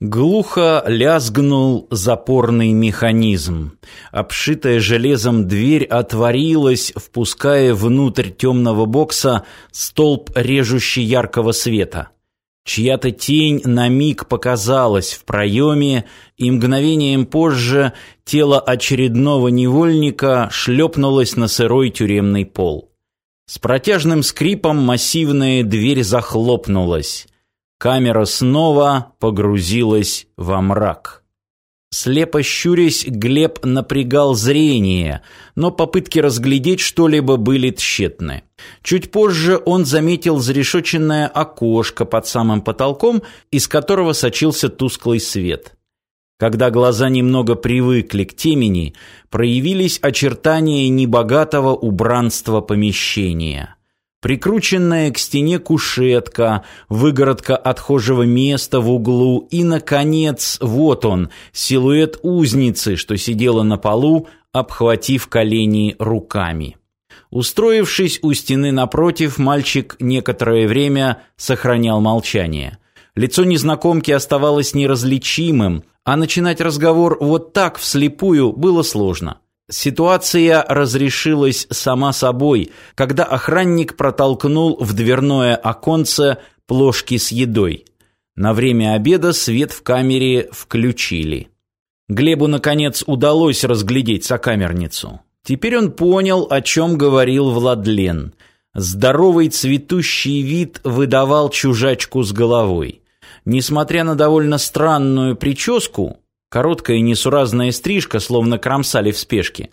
Глухо лязгнул запорный механизм. Обшитая железом дверь отворилась, впуская внутрь темного бокса столб режущий яркого света. Чья-то тень на миг показалась в проеме, и мгновением позже тело очередного невольника шлепнулось на сырой тюремный пол. С протяжным скрипом массивная дверь захлопнулась. Камера снова погрузилась во мрак. Слепо щурясь, Глеб напрягал зрение, но попытки разглядеть что-либо были тщетны. Чуть позже он заметил зарешоченное окошко под самым потолком, из которого сочился тусклый свет. Когда глаза немного привыкли к темени, проявились очертания небогатого убранства помещения. Прикрученная к стене кушетка, выгородка отхожего места в углу и, наконец, вот он, силуэт узницы, что сидела на полу, обхватив колени руками. Устроившись у стены напротив, мальчик некоторое время сохранял молчание. Лицо незнакомки оставалось неразличимым, а начинать разговор вот так вслепую было сложно. Ситуация разрешилась сама собой, когда охранник протолкнул в дверное оконце плошки с едой. На время обеда свет в камере включили. Глебу, наконец, удалось разглядеть сокамерницу. Теперь он понял, о чем говорил Владлен. Здоровый цветущий вид выдавал чужачку с головой. Несмотря на довольно странную прическу, короткая несуразная стрижка, словно кромсали в спешке,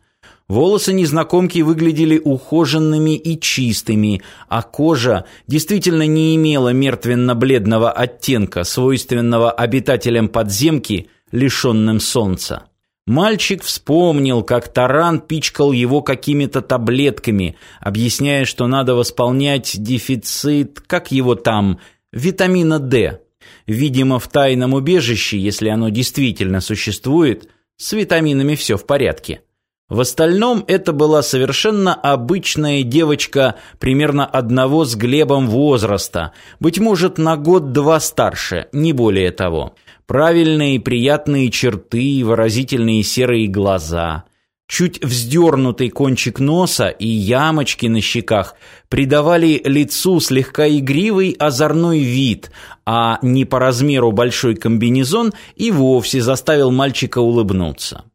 волосы незнакомки выглядели ухоженными и чистыми, а кожа действительно не имела мертвенно-бледного оттенка, свойственного обитателям подземки, лишенным солнца. Мальчик вспомнил, как Таран пичкал его какими-то таблетками, объясняя, что надо восполнять дефицит, как его там, витамина D. Видимо, в тайном убежище, если оно действительно существует, с витаминами все в порядке. В остальном это была совершенно обычная девочка примерно одного с Глебом возраста, быть может, на год-два старше, не более того. Правильные приятные черты, выразительные серые глаза – Чуть вздернутый кончик носа и ямочки на щеках придавали лицу слегка игривый озорной вид, а не по размеру большой комбинезон и вовсе заставил мальчика улыбнуться.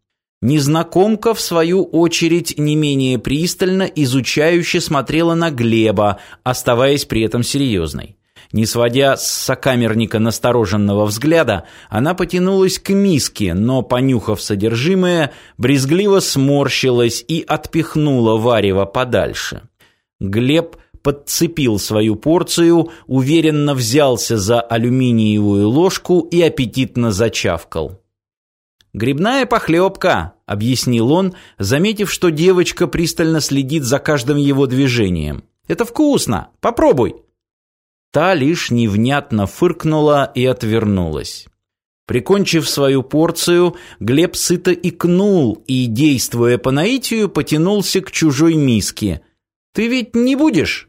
Незнакомка, в свою очередь, не менее пристально, изучающе смотрела на Глеба, оставаясь при этом серьезной. Не сводя с сокамерника настороженного взгляда, она потянулась к миске, но, понюхав содержимое, брезгливо сморщилась и отпихнула варево подальше. Глеб подцепил свою порцию, уверенно взялся за алюминиевую ложку и аппетитно зачавкал. «Грибная похлебка», — объяснил он, заметив, что девочка пристально следит за каждым его движением. «Это вкусно! Попробуй!» Та лишь невнятно фыркнула и отвернулась. Прикончив свою порцию, Глеб сыто икнул и, действуя по наитию, потянулся к чужой миске. «Ты ведь не будешь?»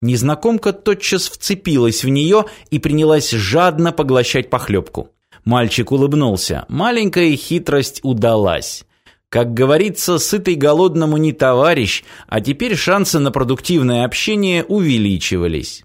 Незнакомка тотчас вцепилась в нее и принялась жадно поглощать похлебку. Мальчик улыбнулся. Маленькая хитрость удалась. Как говорится, сытый голодному не товарищ, а теперь шансы на продуктивное общение увеличивались.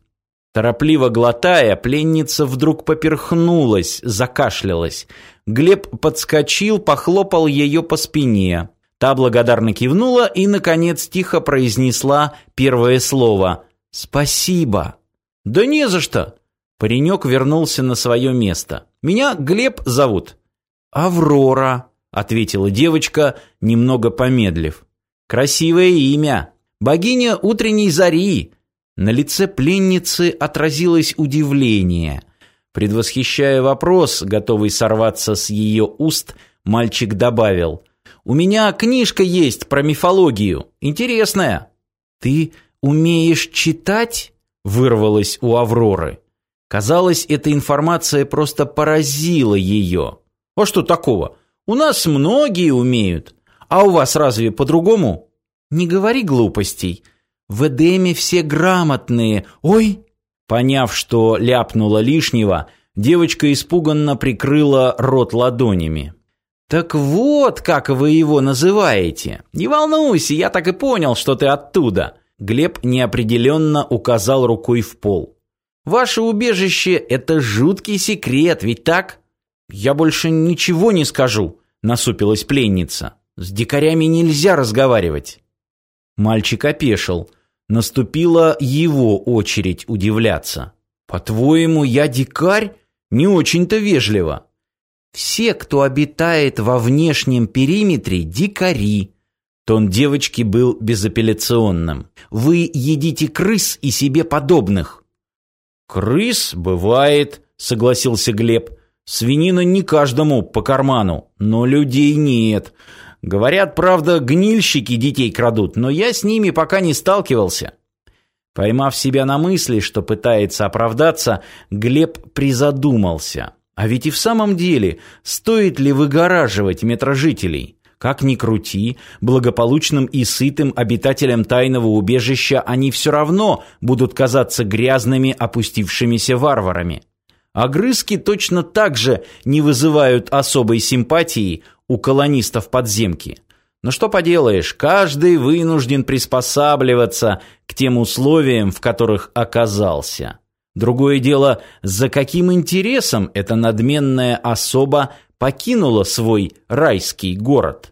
Торопливо глотая, пленница вдруг поперхнулась, закашлялась. Глеб подскочил, похлопал ее по спине. Та благодарно кивнула и, наконец, тихо произнесла первое слово «Спасибо». «Да не за что!» Паренек вернулся на свое место. «Меня Глеб зовут». «Аврора», — ответила девочка, немного помедлив. «Красивое имя. Богиня утренней зари. На лице пленницы отразилось удивление. Предвосхищая вопрос, готовый сорваться с ее уст, мальчик добавил: "У меня книжка есть про мифологию, интересная. Ты умеешь читать?" вырвалось у Авроры. Казалось, эта информация просто поразила ее. А что такого? У нас многие умеют. А у вас разве по-другому? Не говори глупостей. В Эдеме все грамотные. Ой!» Поняв, что ляпнула лишнего, Девочка испуганно прикрыла рот ладонями. «Так вот, как вы его называете. Не волнуйся, я так и понял, что ты оттуда». Глеб неопределенно указал рукой в пол. «Ваше убежище — это жуткий секрет, ведь так?» «Я больше ничего не скажу», — насупилась пленница. «С дикарями нельзя разговаривать». Мальчик опешил. Наступила его очередь удивляться. «По-твоему, я дикарь? Не очень-то вежливо». «Все, кто обитает во внешнем периметре, дикари». Тон девочки был безапелляционным. «Вы едите крыс и себе подобных». «Крыс бывает», — согласился Глеб. «Свинина не каждому по карману, но людей нет. Говорят, правда, гнильщики детей крадут, но я с ними пока не сталкивался». Поймав себя на мысли, что пытается оправдаться, Глеб призадумался. А ведь и в самом деле, стоит ли выгораживать метрожителей? Как ни крути, благополучным и сытым обитателям тайного убежища они все равно будут казаться грязными, опустившимися варварами. Огрызки точно так же не вызывают особой симпатии у колонистов подземки. Но что поделаешь, каждый вынужден приспосабливаться к тем условиям, в которых оказался. Другое дело, за каким интересом эта надменная особа покинула свой райский город.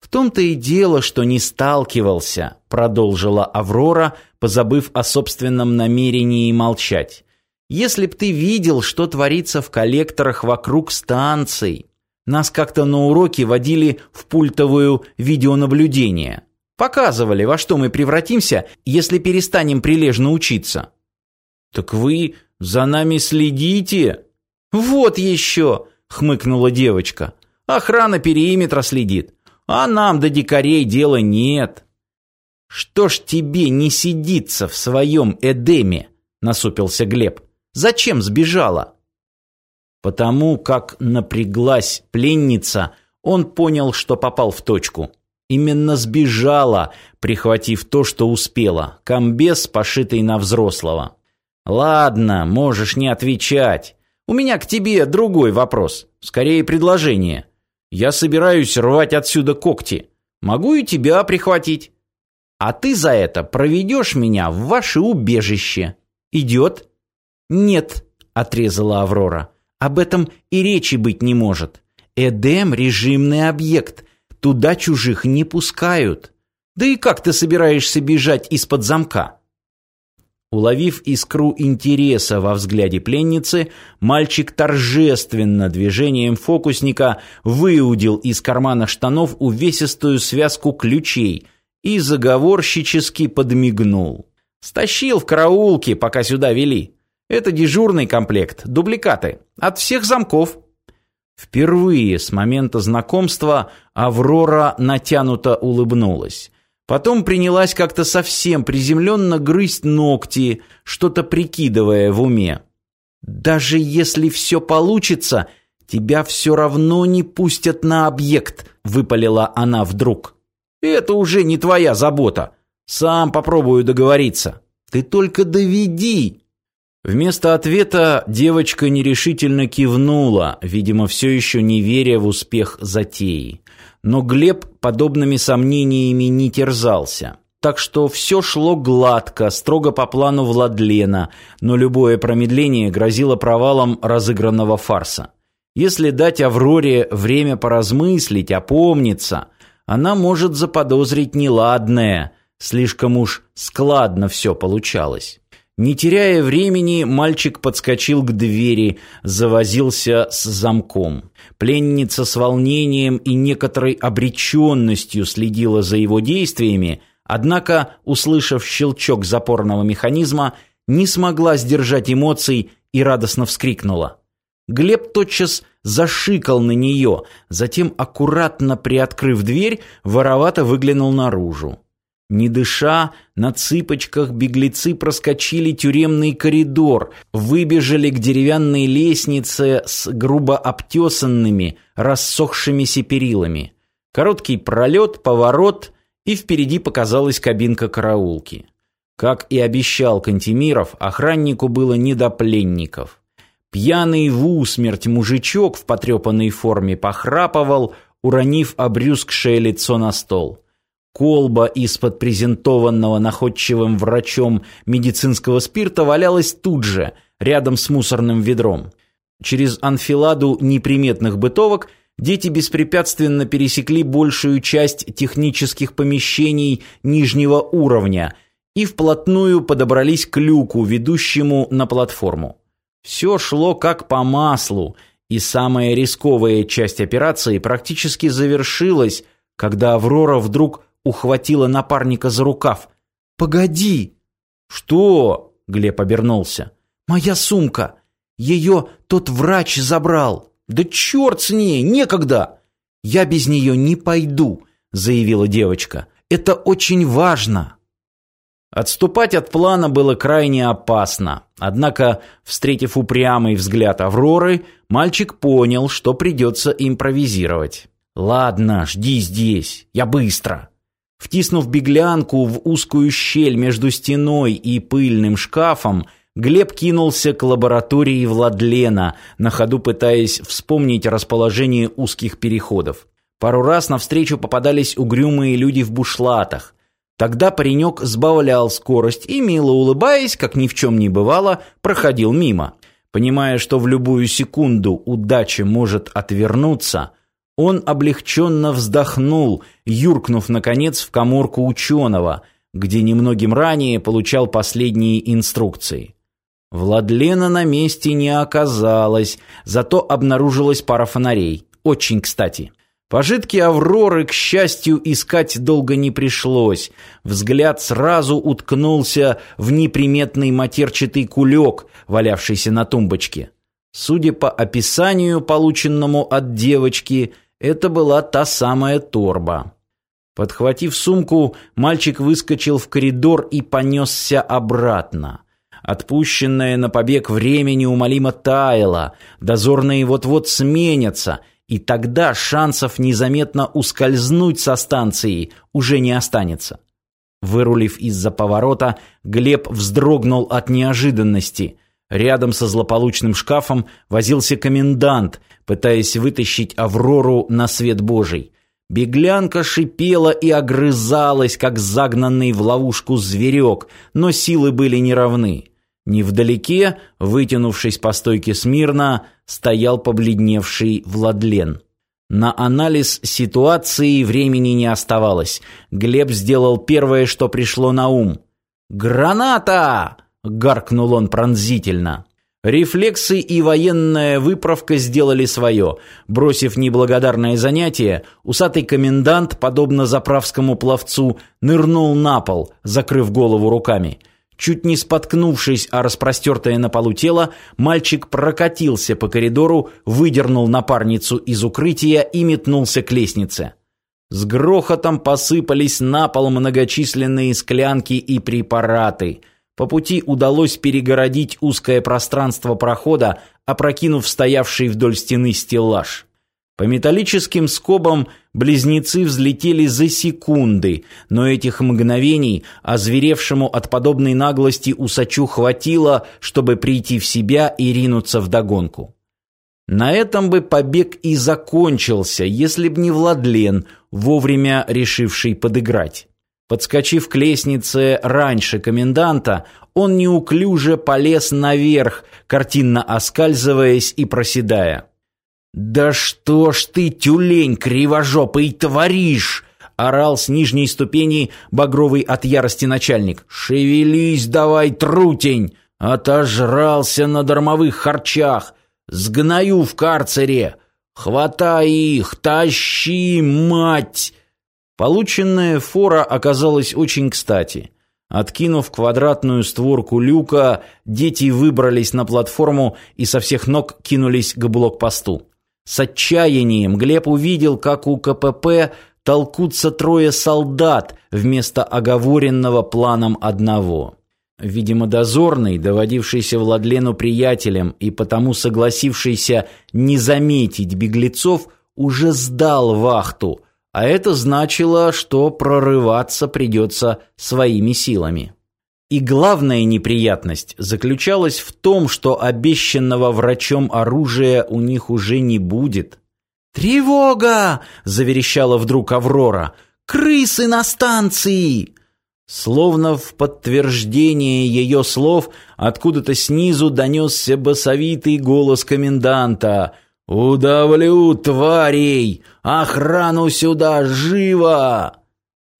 В том-то и дело, что не сталкивался, продолжила Аврора, позабыв о собственном намерении молчать. Если б ты видел, что творится в коллекторах вокруг станций. Нас как-то на уроке водили в пультовую видеонаблюдение. Показывали, во что мы превратимся, если перестанем прилежно учиться. Так вы за нами следите? Вот еще, хмыкнула девочка. Охрана периметра следит, а нам до дикарей дела нет. Что ж тебе не сидится в своем Эдеме? насупился Глеб. Зачем сбежала? Потому как напряглась пленница, он понял, что попал в точку. Именно сбежала, прихватив то, что успела, комбез, пошитый на взрослого. «Ладно, можешь не отвечать. У меня к тебе другой вопрос, скорее предложение. Я собираюсь рвать отсюда когти. Могу и тебя прихватить. А ты за это проведешь меня в ваше убежище. Идет?» «Нет», — отрезала Аврора. «Об этом и речи быть не может. Эдем — режимный объект. Туда чужих не пускают. Да и как ты собираешься бежать из-под замка?» Уловив искру интереса во взгляде пленницы, мальчик торжественно движением фокусника выудил из кармана штанов увесистую связку ключей и заговорщически подмигнул. «Стащил в караулке, пока сюда вели. Это дежурный комплект, дубликаты, от всех замков». Впервые с момента знакомства Аврора натянуто улыбнулась. Потом принялась как-то совсем приземленно грызть ногти, что-то прикидывая в уме. «Даже если все получится, тебя все равно не пустят на объект», — выпалила она вдруг. «Это уже не твоя забота. Сам попробую договориться. Ты только доведи». Вместо ответа девочка нерешительно кивнула, видимо, все еще не веря в успех затеи. Но Глеб подобными сомнениями не терзался. Так что все шло гладко, строго по плану Владлена, но любое промедление грозило провалом разыгранного фарса. Если дать Авроре время поразмыслить, опомниться, она может заподозрить неладное, слишком уж складно все получалось. Не теряя времени, мальчик подскочил к двери, завозился с замком. Пленница с волнением и некоторой обреченностью следила за его действиями, однако, услышав щелчок запорного механизма, не смогла сдержать эмоций и радостно вскрикнула. Глеб тотчас зашикал на нее, затем, аккуратно приоткрыв дверь, воровато выглянул наружу. Не дыша, на цыпочках беглецы проскочили тюремный коридор, выбежали к деревянной лестнице с грубо обтесанными, рассохшимися перилами. Короткий пролет, поворот, и впереди показалась кабинка караулки. Как и обещал Кантемиров, охраннику было не до пленников. Пьяный в усмерть мужичок в потрепанной форме похрапывал, уронив обрюзгшее лицо на стол. Колба из-под презентованного находчивым врачом медицинского спирта валялась тут же, рядом с мусорным ведром. Через анфиладу неприметных бытовок дети беспрепятственно пересекли большую часть технических помещений нижнего уровня и вплотную подобрались к люку, ведущему на платформу. Все шло как по маслу, и самая рисковая часть операции практически завершилась, когда Аврора вдруг ухватила напарника за рукав. «Погоди!» «Что?» — Глеб обернулся. «Моя сумка! Ее тот врач забрал!» «Да черт с ней! Некогда!» «Я без нее не пойду!» — заявила девочка. «Это очень важно!» Отступать от плана было крайне опасно. Однако, встретив упрямый взгляд Авроры, мальчик понял, что придется импровизировать. «Ладно, жди здесь, я быстро!» Втиснув беглянку в узкую щель между стеной и пыльным шкафом, Глеб кинулся к лаборатории Владлена, на ходу пытаясь вспомнить расположение узких переходов. Пару раз навстречу попадались угрюмые люди в бушлатах. Тогда паренек сбавлял скорость и, мило улыбаясь, как ни в чем не бывало, проходил мимо. Понимая, что в любую секунду удача может отвернуться – он облегченно вздохнул, юркнув, наконец, в коморку ученого, где немногим ранее получал последние инструкции. Владлена на месте не оказалось, зато обнаружилась пара фонарей. Очень кстати. Пожитки Авроры, к счастью, искать долго не пришлось. Взгляд сразу уткнулся в неприметный матерчатый кулек, валявшийся на тумбочке. Судя по описанию, полученному от девочки, это была та самая торба. Подхватив сумку, мальчик выскочил в коридор и понесся обратно. Отпущенное на побег время неумолимо таяло, дозорные вот-вот сменятся, и тогда шансов незаметно ускользнуть со станции уже не останется. Вырулив из-за поворота, Глеб вздрогнул от неожиданности. Рядом со злополучным шкафом возился комендант, пытаясь вытащить Аврору на свет Божий. Беглянка шипела и огрызалась, как загнанный в ловушку зверек, но силы были неравны. Невдалеке, вытянувшись по стойке смирно, стоял побледневший Владлен. На анализ ситуации времени не оставалось. Глеб сделал первое, что пришло на ум. «Граната!» — гаркнул он пронзительно. Рефлексы и военная выправка сделали свое. Бросив неблагодарное занятие, усатый комендант, подобно заправскому пловцу, нырнул на пол, закрыв голову руками. Чуть не споткнувшись о распростертое на полу тело, мальчик прокатился по коридору, выдернул напарницу из укрытия и метнулся к лестнице. С грохотом посыпались на пол многочисленные склянки и препараты – по пути удалось перегородить узкое пространство прохода, опрокинув стоявший вдоль стены стеллаж. По металлическим скобам близнецы взлетели за секунды, но этих мгновений озверевшему от подобной наглости усачу хватило, чтобы прийти в себя и ринуться в догонку. На этом бы побег и закончился, если б не Владлен, вовремя решивший подыграть. Подскочив к лестнице раньше коменданта, он неуклюже полез наверх, картинно оскальзываясь и проседая. «Да что ж ты, тюлень кривожопый, творишь!» — орал с нижней ступени багровый от ярости начальник. «Шевелись давай, трутень! Отожрался на дармовых харчах! Сгною в карцере! Хватай их, тащи, мать!» Полученная фора оказалась очень кстати. Откинув квадратную створку люка, дети выбрались на платформу и со всех ног кинулись к блокпосту. С отчаянием Глеб увидел, как у КПП толкутся трое солдат вместо оговоренного планом одного. Видимо, дозорный, доводившийся Владлену приятелем и потому согласившийся не заметить беглецов, уже сдал вахту – а это значило, что прорываться придется своими силами. И главная неприятность заключалась в том, что обещанного врачом оружия у них уже не будет. «Тревога!» — заверещала вдруг Аврора. «Крысы на станции!» Словно в подтверждение ее слов, откуда-то снизу донесся басовитый голос коменданта. «Удавлю, тварей! Охрану сюда, живо!»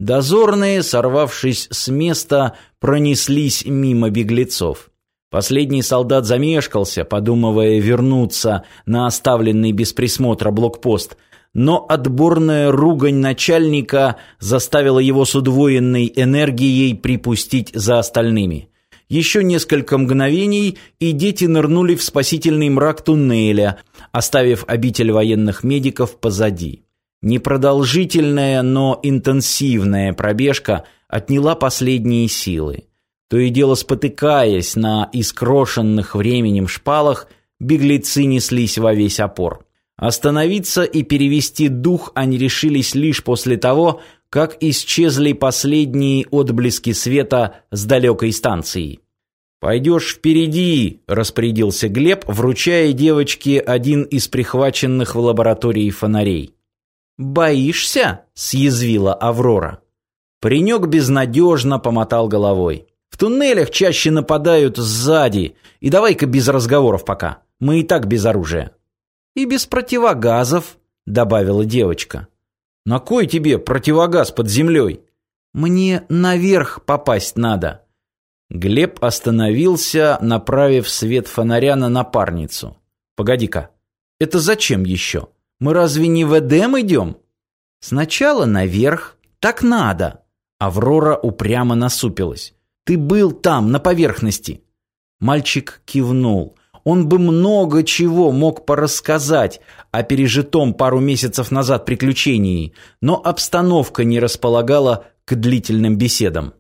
Дозорные, сорвавшись с места, пронеслись мимо беглецов. Последний солдат замешкался, подумывая вернуться на оставленный без присмотра блокпост – но отборная ругань начальника заставила его с удвоенной энергией припустить за остальными. Еще несколько мгновений, и дети нырнули в спасительный мрак туннеля, оставив обитель военных медиков позади. Непродолжительная, но интенсивная пробежка отняла последние силы. То и дело спотыкаясь на искрошенных временем шпалах, беглецы неслись во весь опор. Остановиться и перевести дух они решились лишь после того, как исчезли последние отблески света с далекой станции. «Пойдешь впереди», – распорядился Глеб, вручая девочке один из прихваченных в лаборатории фонарей. «Боишься?» – съязвила Аврора. Паренек безнадежно помотал головой. «В туннелях чаще нападают сзади, и давай-ка без разговоров пока. Мы и так без оружия». «И без противогазов», — добавила девочка. «На кой тебе противогаз под землей?» «Мне наверх попасть надо». Глеб остановился, направив свет фонаря на напарницу. «Погоди-ка, это зачем еще? Мы разве не в Эдем идем?» «Сначала наверх. Так надо». Аврора упрямо насупилась. «Ты был там, на поверхности». Мальчик кивнул он бы много чего мог порассказать о пережитом пару месяцев назад приключении, но обстановка не располагала к длительным беседам.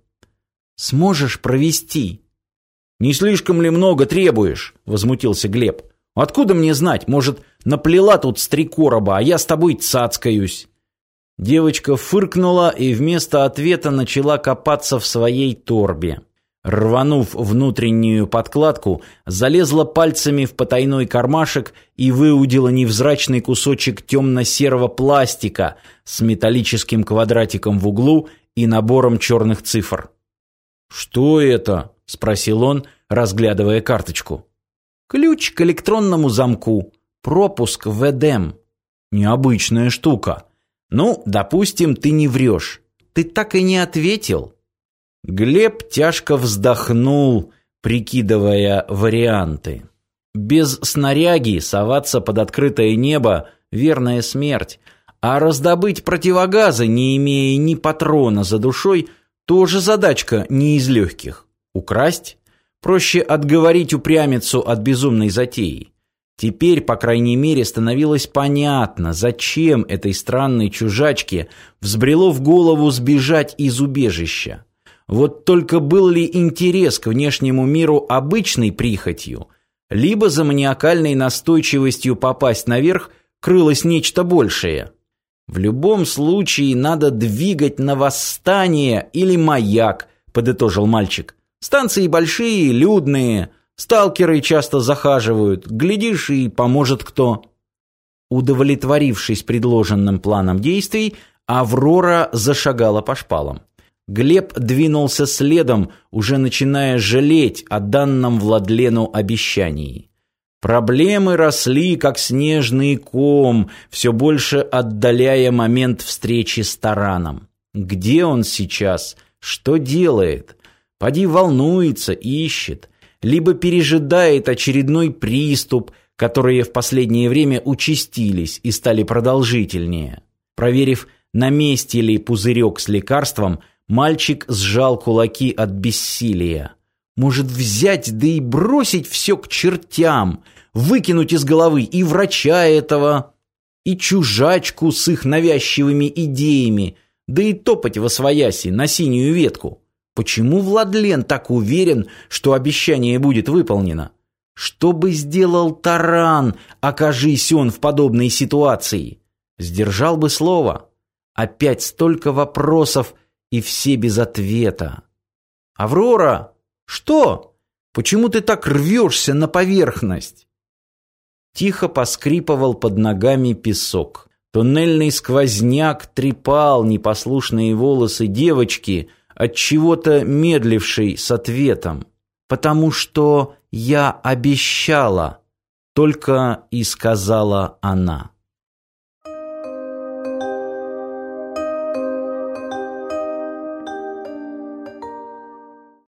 «Сможешь провести?» «Не слишком ли много требуешь?» — возмутился Глеб. «Откуда мне знать? Может, наплела тут с три короба, а я с тобой цацкаюсь?» Девочка фыркнула и вместо ответа начала копаться в своей торбе. Рванув внутреннюю подкладку, залезла пальцами в потайной кармашек и выудила невзрачный кусочек темно-серого пластика с металлическим квадратиком в углу и набором черных цифр. «Что это?» – спросил он, разглядывая карточку. «Ключ к электронному замку. Пропуск в Эдем». «Необычная штука. Ну, допустим, ты не врешь. Ты так и не ответил». Глеб тяжко вздохнул, прикидывая варианты. Без снаряги соваться под открытое небо – верная смерть, а раздобыть противогазы, не имея ни патрона за душой, тоже задачка не из легких. Украсть? Проще отговорить упрямицу от безумной затеи. Теперь, по крайней мере, становилось понятно, зачем этой странной чужачке взбрело в голову сбежать из убежища. Вот только был ли интерес к внешнему миру обычной прихотью, либо за маниакальной настойчивостью попасть наверх крылось нечто большее? В любом случае надо двигать на восстание или маяк, подытожил мальчик. Станции большие, людные, сталкеры часто захаживают, глядишь и поможет кто. Удовлетворившись предложенным планом действий, Аврора зашагала по шпалам. Глеб двинулся следом, уже начиная жалеть о данном Владлену обещании. Проблемы росли, как снежный ком, все больше отдаляя момент встречи с Тараном. Где он сейчас? Что делает? Поди волнуется, ищет. Либо пережидает очередной приступ, которые в последнее время участились и стали продолжительнее. Проверив, на месте ли пузырек с лекарством, Мальчик сжал кулаки от бессилия. Может взять, да и бросить все к чертям, выкинуть из головы и врача этого, и чужачку с их навязчивыми идеями, да и топать во свояси на синюю ветку. Почему Владлен так уверен, что обещание будет выполнено? Что бы сделал Таран, окажись он в подобной ситуации? Сдержал бы слово. Опять столько вопросов, и все без ответа. «Аврора!» Что? Почему ты так рвешься на поверхность?» Тихо поскрипывал под ногами песок. Туннельный сквозняк трепал непослушные волосы девочки, от чего-то медлившей с ответом. «Потому что я обещала», — только и сказала она.